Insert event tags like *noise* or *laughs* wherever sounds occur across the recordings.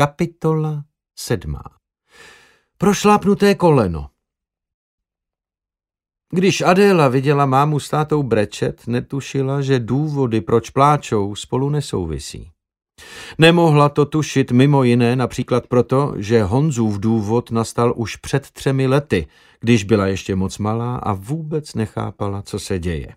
Kapitola sedmá. Prošlápnuté koleno. Když Adéla viděla mámu s tátou brečet, netušila, že důvody, proč pláčou, spolu nesouvisí. Nemohla to tušit mimo jiné například proto, že Honzův důvod nastal už před třemi lety, když byla ještě moc malá a vůbec nechápala, co se děje.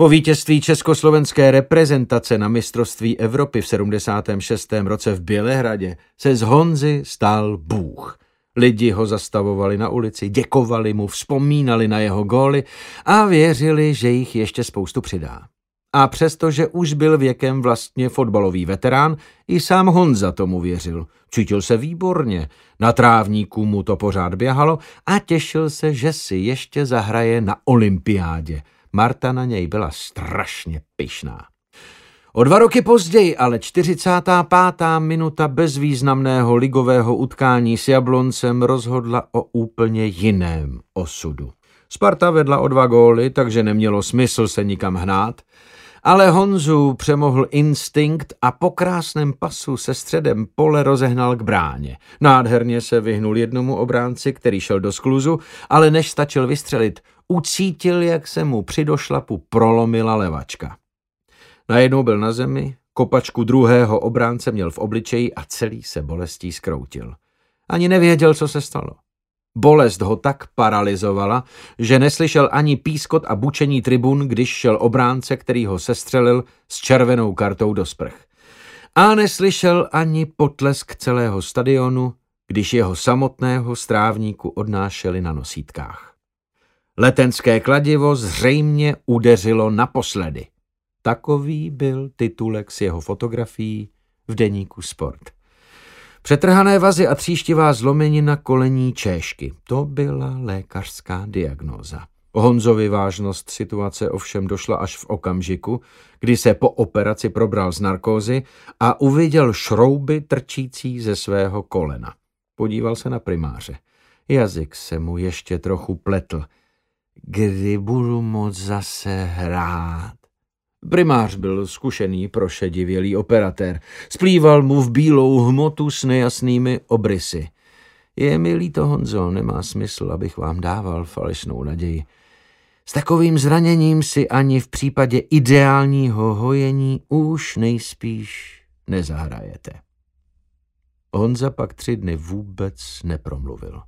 Po vítězství československé reprezentace na mistrovství Evropy v 76. roce v Bělehradě se z Honzy stal Bůh. Lidi ho zastavovali na ulici, děkovali mu, vzpomínali na jeho góly a věřili, že jich ještě spoustu přidá. A přestože už byl věkem vlastně fotbalový veterán, i sám Honza tomu věřil. Cítil se výborně, na trávníku mu to pořád běhalo a těšil se, že si ještě zahraje na olympiádě. Marta na něj byla strašně pyšná. O dva roky později, ale 45. minuta bezvýznamného ligového utkání s Jabloncem rozhodla o úplně jiném osudu. Sparta vedla o dva góly, takže nemělo smysl se nikam hnát, ale Honzu přemohl instinkt a po krásném pasu se středem pole rozehnal k bráně. Nádherně se vyhnul jednomu obránci, který šel do skluzu, ale než stačil vystřelit, ucítil, jak se mu při došlapu prolomila levačka. Najednou byl na zemi, kopačku druhého obránce měl v obličeji a celý se bolestí skroutil. Ani nevěděl, co se stalo. Bolest ho tak paralizovala, že neslyšel ani pískot a bučení tribun, když šel obránce, který ho sestřelil s červenou kartou do sprch. A neslyšel ani potlesk celého stadionu, když jeho samotného strávníku odnášeli na nosítkách. Letenské kladivo zřejmě udeřilo naposledy. Takový byl titulek s jeho fotografií v deníku Sport. Přetrhané vazy a tříštivá zlomenina kolení čéšky. To byla lékařská diagnóza. Honzovi vážnost situace ovšem došla až v okamžiku, kdy se po operaci probral z narkózy a uviděl šrouby trčící ze svého kolena. Podíval se na primáře. Jazyk se mu ještě trochu pletl. Kdy budu moc zase hrát? Primář byl zkušený, prošedivělý operatér. Splýval mu v bílou hmotu s nejasnými obrysy. Je mi líto, Honzo, nemá smysl, abych vám dával falešnou naději. S takovým zraněním si ani v případě ideálního hojení už nejspíš nezahrajete. Honza pak tři dny vůbec nepromluvil.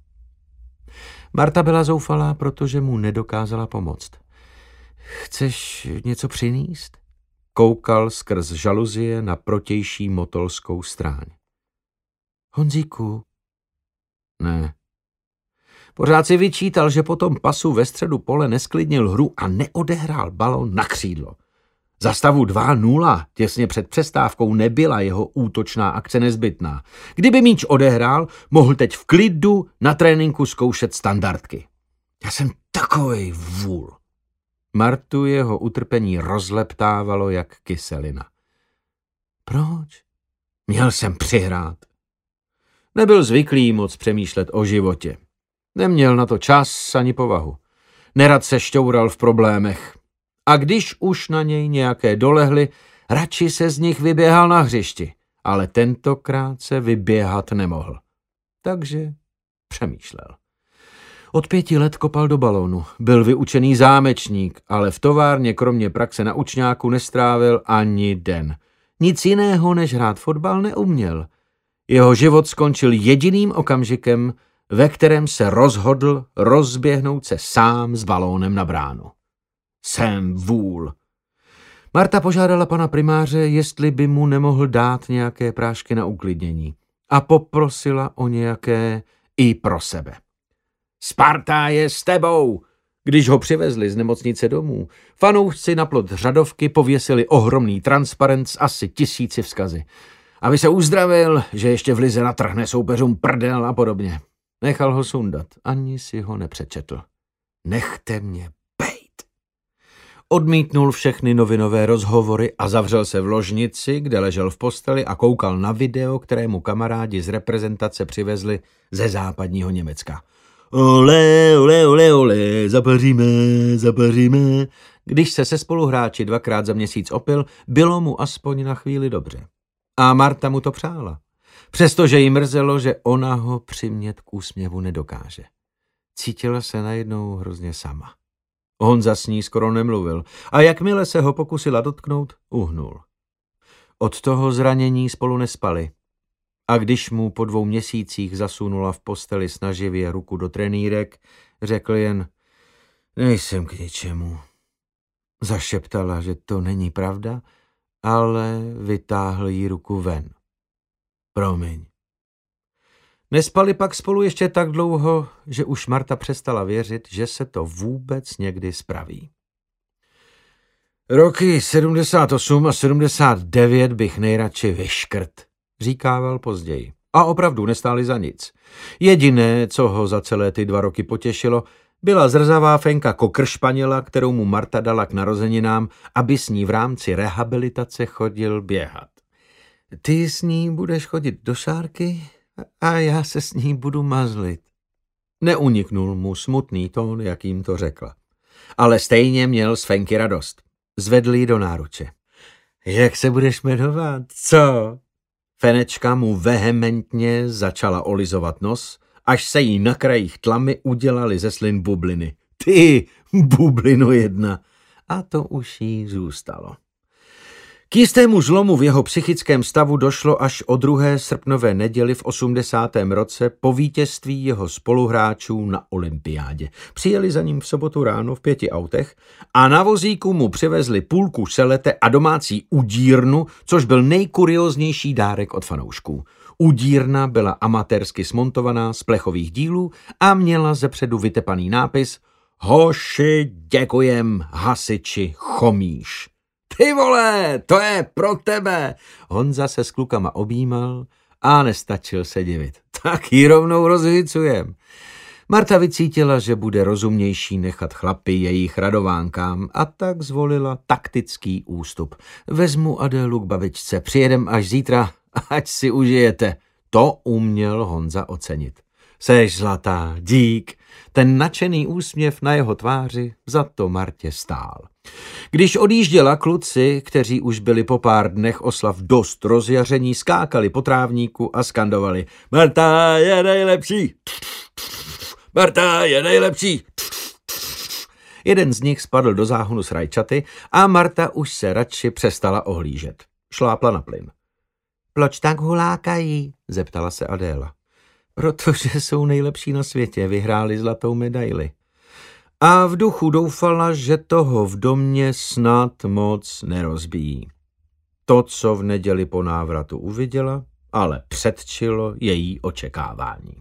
Marta byla zoufalá, protože mu nedokázala pomoct. Chceš něco přinést? Koukal skrz žaluzie na protější motolskou stráň. Honzíku. Ne. Pořád si vyčítal, že po tom pasu ve středu pole nesklidnil hru a neodehrál balon na křídlo. Za stavu 2-0 těsně před přestávkou nebyla jeho útočná akce nezbytná. Kdyby míč odehrál, mohl teď v klidu na tréninku zkoušet standardky. Já jsem takovej vůl. Martu jeho utrpení rozleptávalo jak kyselina. Proč? Měl jsem přihrát. Nebyl zvyklý moc přemýšlet o životě. Neměl na to čas ani povahu. Nerad se šťoural v problémech. A když už na něj nějaké dolehly, radši se z nich vyběhal na hřišti, ale tentokrát se vyběhat nemohl. Takže přemýšlel. Od pěti let kopal do balónu. Byl vyučený zámečník, ale v továrně kromě praxe na učňáku nestrávil ani den. Nic jiného než hrát fotbal neuměl. Jeho život skončil jediným okamžikem, ve kterém se rozhodl rozběhnout se sám s balónem na bránu. Jsem vůl. Marta požádala pana primáře, jestli by mu nemohl dát nějaké prášky na uklidnění a poprosila o nějaké i pro sebe. Sparta je s tebou! Když ho přivezli z nemocnice domů, fanoušci na plot řadovky pověsili ohromný transparent s asi tisíci vzkazy. Aby se uzdravil, že ještě v lize natrhne soupeřům prdel a podobně. Nechal ho sundat, ani si ho nepřečetl. Nechte mě bejt. Odmítnul všechny novinové rozhovory a zavřel se v ložnici, kde ležel v posteli a koukal na video, které mu kamarádi z reprezentace přivezli ze západního Německa. Ole, ole, ole, ole, zapaříme, zapaříme. Když se se spoluhráči dvakrát za měsíc opil, bylo mu aspoň na chvíli dobře. A Marta mu to přála. přestože jí mrzelo, že ona ho přimět k úsměvu nedokáže. Cítila se najednou hrozně sama. Honza s ní skoro nemluvil a jakmile se ho pokusila dotknout, uhnul. Od toho zranění spolu nespali. A když mu po dvou měsících zasunula v posteli snaživě ruku do trenýrek, řekl jen, nejsem k ničemu. Zašeptala, že to není pravda, ale vytáhl jí ruku ven. Promiň. Nespali pak spolu ještě tak dlouho, že už Marta přestala věřit, že se to vůbec někdy spraví. Roky 78 a 79 bych nejradši vyškrt, říkával později. A opravdu nestáli za nic. Jediné, co ho za celé ty dva roky potěšilo, byla zrzavá fenka kokr španěla, kterou mu Marta dala k narozeninám, aby s ní v rámci rehabilitace chodil běhat. Ty s ní budeš chodit do šárky a já se s ní budu mazlit. Neuniknul mu smutný tón, jakým to řekla. Ale stejně měl z Fenky radost. Zvedl ji do náruče. Jak se budeš jmenovat? Co? Fenečka mu vehementně začala olizovat nos, až se jí na krajích tlamy udělali ze slin bubliny. Ty, bublinu jedna. A to už jí zůstalo. K jistému zlomu v jeho psychickém stavu došlo až o druhé srpnové neděli v 80. roce po vítězství jeho spoluhráčů na olympiádě. Přijeli za ním v sobotu ráno v pěti autech a na vozíku mu přivezli půlku šelete a domácí udírnu, což byl nejkurioznější dárek od fanoušků. Udírna byla amatérsky smontovaná z plechových dílů a měla zepředu vytepaný nápis Hoši, děkujem, hasiči, chomíš. Ty vole, to je pro tebe. Honza se s klukama objímal a nestačil se divit. *laughs* Tak ji rovnou rozhicujem. Marta vycítila, že bude rozumnější nechat chlapy jejich radovánkám a tak zvolila taktický ústup. Vezmu Adélu k babičce, přijedem až zítra, *laughs* ať si užijete. To uměl Honza ocenit. Seš zlatá, dík. Ten nadšený úsměv na jeho tváři za to Martě stál. Když odjížděla kluci, kteří už byli po pár dnech oslav dost rozjaření, skákali po trávníku a skandovali Marta je nejlepší! Marta je nejlepší! Jeden z nich spadl do záhonu s rajčaty a Marta už se radši přestala ohlížet. Šlápla na plyn. Proč tak hulákají? zeptala se Adéla. Protože jsou nejlepší na světě, vyhráli zlatou medaili a v duchu doufala, že toho v domě snad moc nerozbíjí. To, co v neděli po návratu uviděla, ale předčilo její očekávání.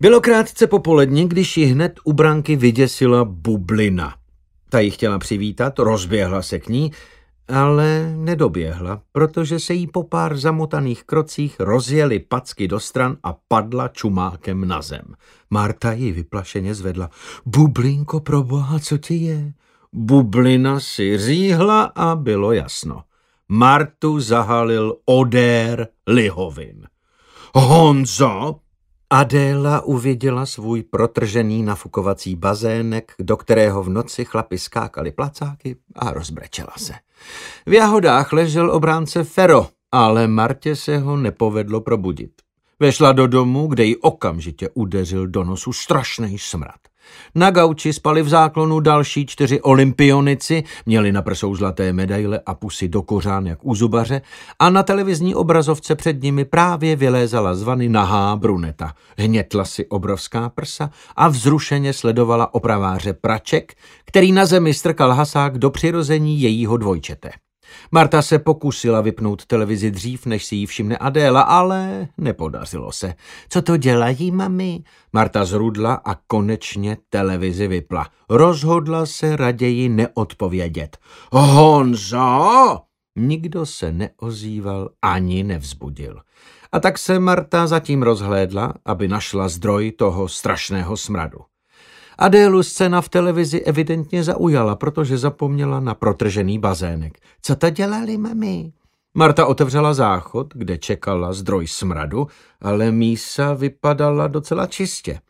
Bylo krátce popolední, když ji hned u branky vyděsila bublina. Ta ji chtěla přivítat, rozběhla se k ní ale nedoběhla, protože se jí po pár zamotaných krocích rozjeli packy do stran a padla čumákem na zem. Marta ji vyplašeně zvedla. Bublinko, proboha, co ti je? Bublina si říhla a bylo jasno. Martu zahalil odér lihovin. Honzo, Adéla uviděla svůj protržený nafukovací bazének, do kterého v noci chlapi skákali placáky a rozbrečela se. V jahodách ležel obránce Fero, ale Martě se ho nepovedlo probudit. Vešla do domu, kde ji okamžitě udeřil do nosu strašný smrad. Na gauči spali v záklonu další čtyři olympionici, měli na prsou zlaté medaile a pusy do kořán jak u zubaře a na televizní obrazovce před nimi právě vylézala z vany nahá bruneta. Hnětla si obrovská prsa a vzrušeně sledovala opraváře praček, který na zemi strkal hasák do přirození jejího dvojčete. Marta se pokusila vypnout televizi dřív, než si ji všimne Adéla, ale nepodařilo se. Co to dělají, mami? Marta zrudla a konečně televizi vypla. Rozhodla se raději neodpovědět. Honzo! Nikdo se neozýval ani nevzbudil. A tak se Marta zatím rozhlédla, aby našla zdroj toho strašného smradu. Adélu scéna v televizi evidentně zaujala, protože zapomněla na protržený bazének. Co to dělali, mami? Marta otevřela záchod, kde čekala zdroj smradu, ale mísa vypadala docela čistě.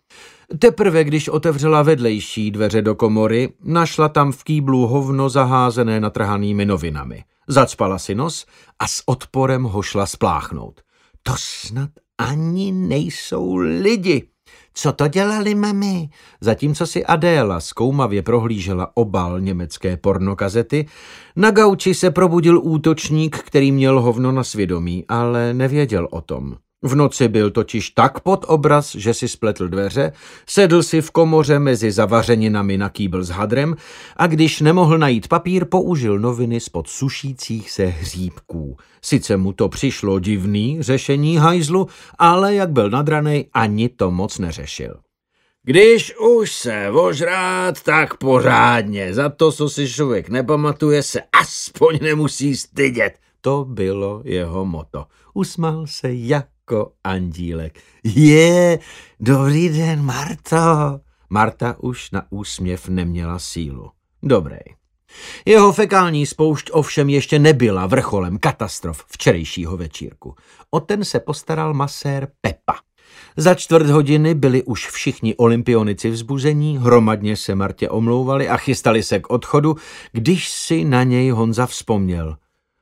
Teprve, když otevřela vedlejší dveře do komory, našla tam v kýblu hovno zaházené natrhanými novinami. Zacpala si nos a s odporem ho šla spláchnout. To snad ani nejsou lidi. Co to dělali, mami? Zatímco si Adéla zkoumavě prohlížela obal německé pornokazety, na gauči se probudil útočník, který měl hovno na svědomí, ale nevěděl o tom. V noci byl totiž tak pod obraz, že si spletl dveře, sedl si v komoře mezi zavařeninami na kýbl s hadrem a když nemohl najít papír, použil noviny spod sušících se hříbků. Sice mu to přišlo divný řešení hajzlu, ale jak byl nadranej, ani to moc neřešil. Když už se ožrát, tak pořádně. Za to, co si člověk nepamatuje, se aspoň nemusí stydět. To bylo jeho moto. Usmál se jak jako andílek. Je, dobrý den, Marto. Marta už na úsměv neměla sílu. Dobrý. Jeho fekální spoušť ovšem ještě nebyla vrcholem katastrof včerejšího večírku. O ten se postaral masér Pepa. Za čtvrt hodiny byli už všichni olympionici vzbuzení, hromadně se Martě omlouvali a chystali se k odchodu, když si na něj Honza vzpomněl.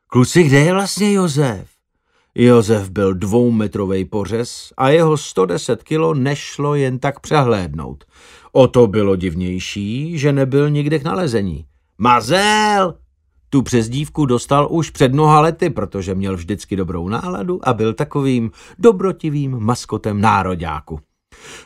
Kluci, kde je vlastně Josef? Josef byl dvoumetrový pořez a jeho 110 kilo nešlo jen tak přehlédnout. O to bylo divnější, že nebyl nikde k nalezení. Mazel! Tu přezdívku dostal už před mnoha lety, protože měl vždycky dobrou náladu a byl takovým dobrotivým maskotem nároďáku.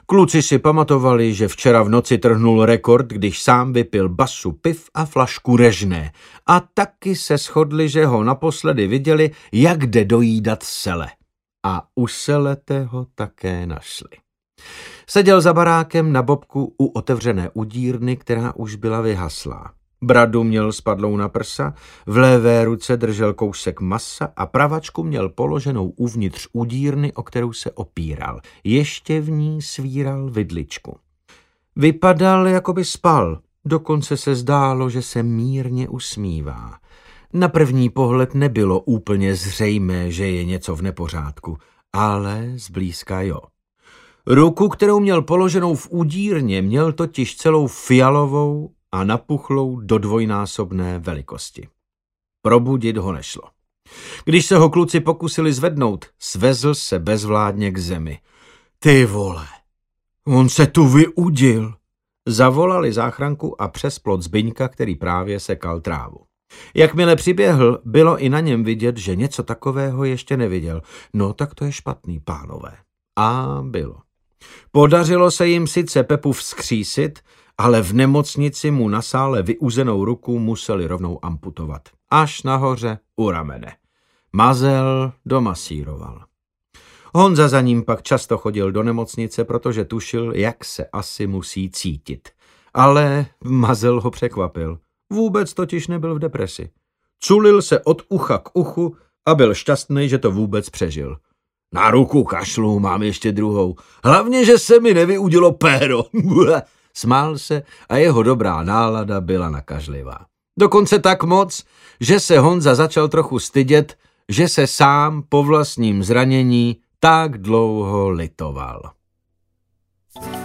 Kluci si pamatovali, že včera v noci trhnul rekord, když sám vypil basu piv a flašku režné. A taky se shodli, že ho naposledy viděli, jak jde dojídat sele. A u selete ho také našli. Seděl za barákem na bobku u otevřené udírny, která už byla vyhaslá. Bradu měl spadlou na prsa, v levé ruce držel kousek masa a pravačku měl položenou uvnitř udírny, o kterou se opíral. Ještě v ní svíral vidličku. Vypadal, jako by spal, dokonce se zdálo, že se mírně usmívá. Na první pohled nebylo úplně zřejmé, že je něco v nepořádku, ale zblízka jo. Ruku, kterou měl položenou v udírně, měl totiž celou fialovou a napuchlou do dvojnásobné velikosti. Probudit ho nešlo. Když se ho kluci pokusili zvednout, svezl se bezvládně k zemi. Ty vole, on se tu vyudil. Zavolali záchranku a přes plot Zbyňka, který právě sekal trávu. Jakmile přiběhl, bylo i na něm vidět, že něco takového ještě neviděl. No tak to je špatný, pánové. A bylo. Podařilo se jim sice Pepu vzkřísit, ale v nemocnici mu na sále vyuzenou ruku museli rovnou amputovat. Až nahoře u ramene. Mazel domasíroval. Honza za ním pak často chodil do nemocnice, protože tušil, jak se asi musí cítit. Ale Mazel ho překvapil. Vůbec totiž nebyl v depresi. Culil se od ucha k uchu a byl šťastný, že to vůbec přežil. Na ruku kašlu, mám ještě druhou. Hlavně, že se mi nevyudilo péro. *laughs* smál se a jeho dobrá nálada byla nakažlivá. Dokonce tak moc, že se Honza začal trochu stydět, že se sám po vlastním zranění tak dlouho litoval. thank you